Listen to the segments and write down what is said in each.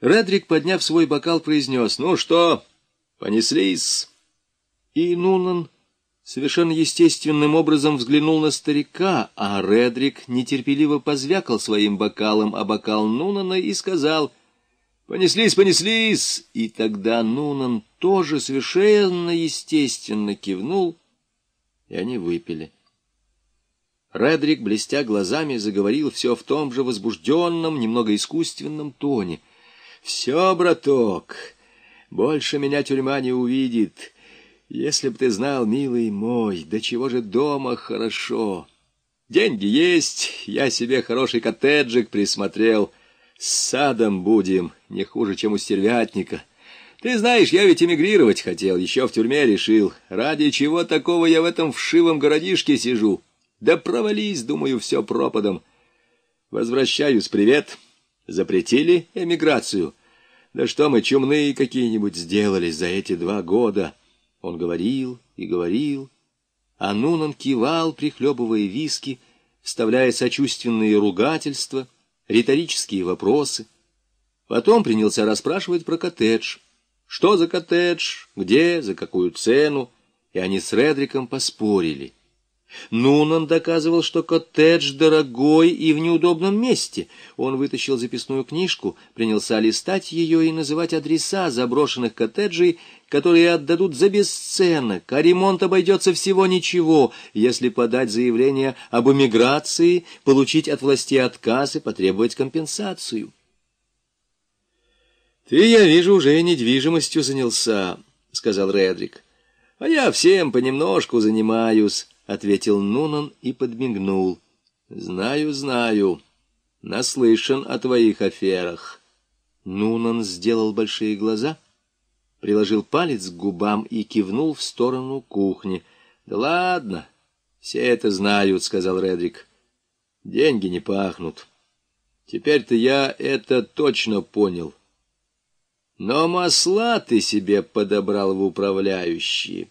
Редрик, подняв свой бокал, произнес, «Ну что, понеслись?» И Нунан совершенно естественным образом взглянул на старика, а Редрик нетерпеливо позвякал своим бокалом о бокал Нунана и сказал «Понеслись, понеслись!» И тогда Нунан тоже совершенно естественно кивнул, и они выпили. Редрик, блестя глазами, заговорил все в том же возбужденном, немного искусственном тоне. «Все, браток, больше меня тюрьма не увидит». Если б ты знал, милый мой, до чего же дома хорошо. Деньги есть, я себе хороший коттеджик присмотрел. С садом будем, не хуже, чем у стервятника. Ты знаешь, я ведь эмигрировать хотел, еще в тюрьме решил. Ради чего такого я в этом вшивом городишке сижу? Да провались, думаю, все пропадом. Возвращаюсь, привет. Запретили эмиграцию? Да что мы, чумные какие-нибудь сделали за эти два года?» Он говорил и говорил, а Нунан кивал, прихлебывая виски, вставляя сочувственные ругательства, риторические вопросы. Потом принялся расспрашивать про коттедж. Что за коттедж, где, за какую цену, и они с Редриком поспорили. Нунан доказывал, что коттедж дорогой и в неудобном месте. Он вытащил записную книжку, принялся листать ее и называть адреса заброшенных коттеджей, которые отдадут за бесценок, а ремонт обойдется всего ничего, если подать заявление об эмиграции, получить от властей отказ и потребовать компенсацию. «Ты, я вижу, уже недвижимостью занялся», — сказал Редрик. «А я всем понемножку занимаюсь» ответил Нунан и подмигнул. Знаю, знаю. Наслышан о твоих аферах. Нунан сделал большие глаза, приложил палец к губам и кивнул в сторону кухни. Да ладно, все это знают, сказал Редрик. Деньги не пахнут. Теперь-то я это точно понял. Но масла ты себе подобрал в управляющие.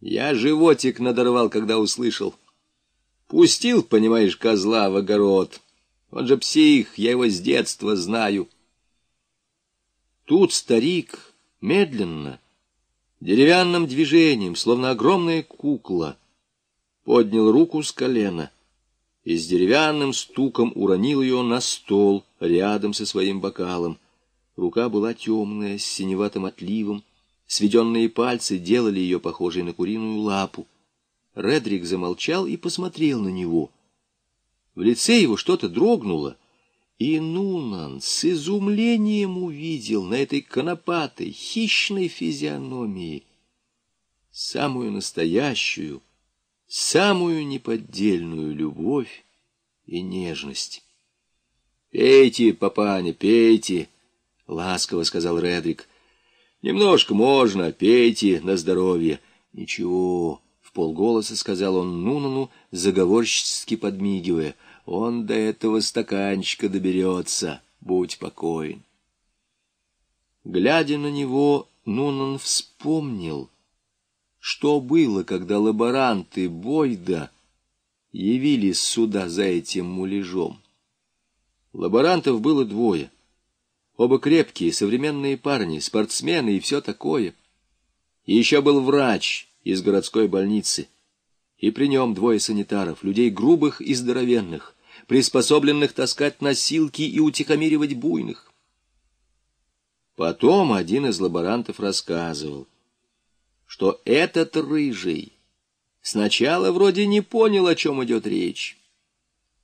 Я животик надорвал, когда услышал. Пустил, понимаешь, козла в огород. Он же псих, я его с детства знаю. Тут старик медленно, деревянным движением, словно огромная кукла, поднял руку с колена и с деревянным стуком уронил ее на стол рядом со своим бокалом. Рука была темная, с синеватым отливом, Сведенные пальцы делали ее похожей на куриную лапу. Редрик замолчал и посмотрел на него. В лице его что-то дрогнуло, и Нунан с изумлением увидел на этой конопатой, хищной физиономии самую настоящую, самую неподдельную любовь и нежность. «Пейте, папаня, пейте!» — ласково сказал Редрик — Немножко можно, пейте на здоровье. Ничего, в полголоса сказал он Нунану, заговорщически подмигивая. Он до этого стаканчика доберется, будь покоен. Глядя на него, Нунан вспомнил, что было, когда лаборанты Бойда явились сюда за этим муляжом. Лаборантов было двое — Оба крепкие, современные парни, спортсмены и все такое. И еще был врач из городской больницы. И при нем двое санитаров, людей грубых и здоровенных, приспособленных таскать носилки и утихомиривать буйных. Потом один из лаборантов рассказывал, что этот рыжий сначала вроде не понял, о чем идет речь.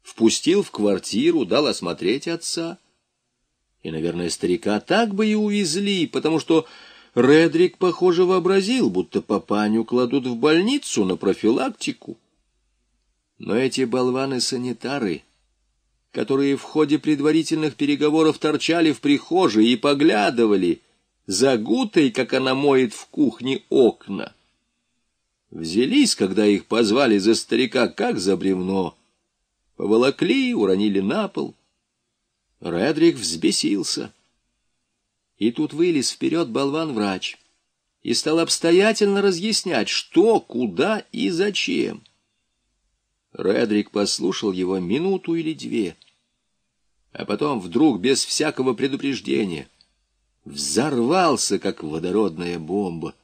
Впустил в квартиру, дал осмотреть отца — и, наверное, старика так бы и увезли, потому что Редрик, похоже, вообразил, будто папаню кладут в больницу на профилактику. Но эти болваны-санитары, которые в ходе предварительных переговоров торчали в прихожей и поглядывали за Гутой, как она моет в кухне окна, взялись, когда их позвали за старика, как за бревно, поволокли, уронили на пол — Редрик взбесился. И тут вылез вперед болван-врач и стал обстоятельно разъяснять, что, куда и зачем. Редрик послушал его минуту или две, а потом вдруг, без всякого предупреждения, взорвался, как водородная бомба.